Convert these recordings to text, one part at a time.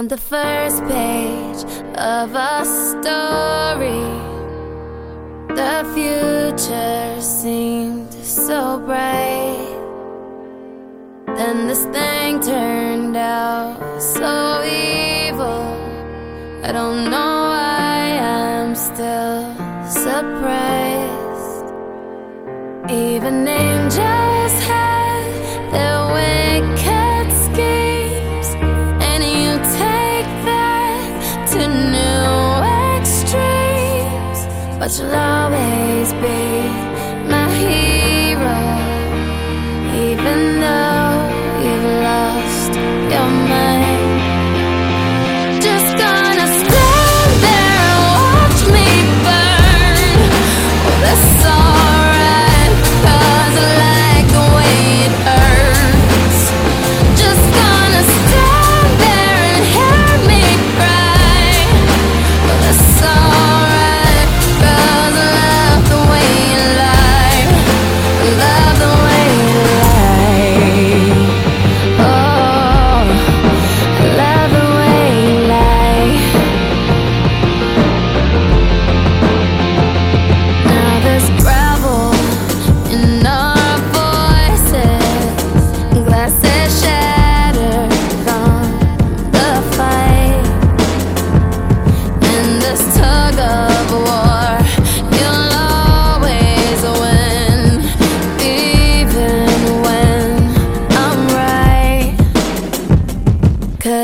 On the first page of a story, the future seemed so bright. Then this thing turned out so evil. I don't know why I'm still surprised. Even angels You'll always be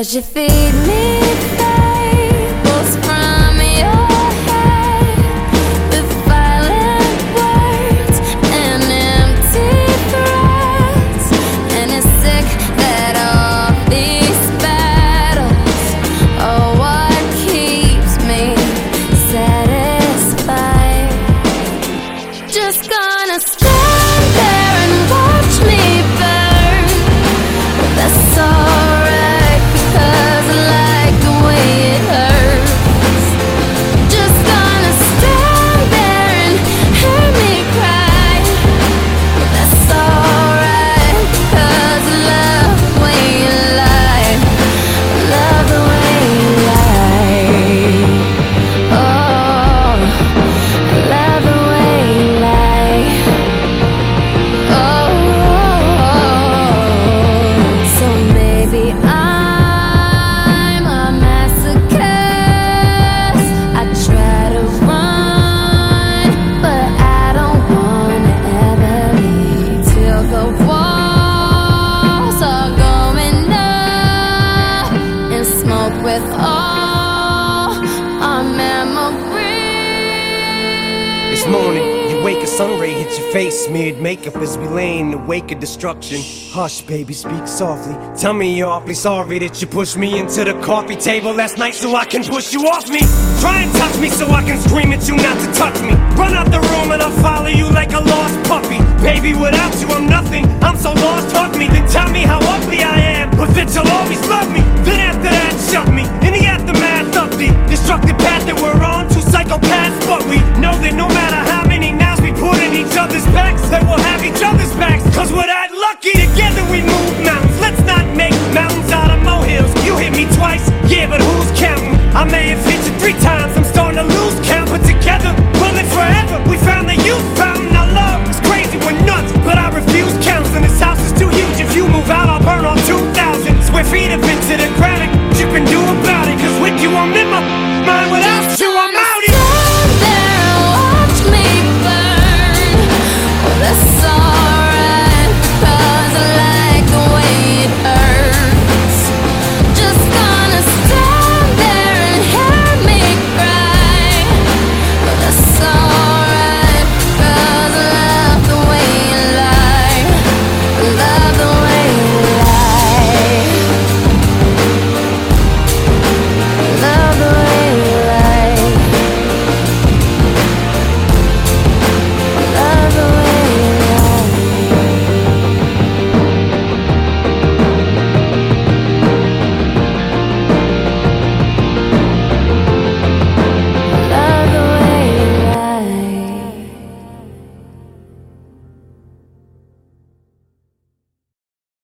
Cause you feed me This morning, you wake, a sun ray hits your face. Smeared makeup as we lay in the wake of destruction. Hush, baby, speak softly. Tell me you're awfully sorry that you pushed me into the coffee table last night so I can push you off me. Try and touch me so I can scream at you not to touch me. Run out the room and I'll follow you like a lost puppy. Baby, without you, I'm nothing. I'm so lost, hug me. Then tell me how ugly I am, but that you'll always love me. Then after that, shove me in the aftermath of the destructive path that we're on. mind without you.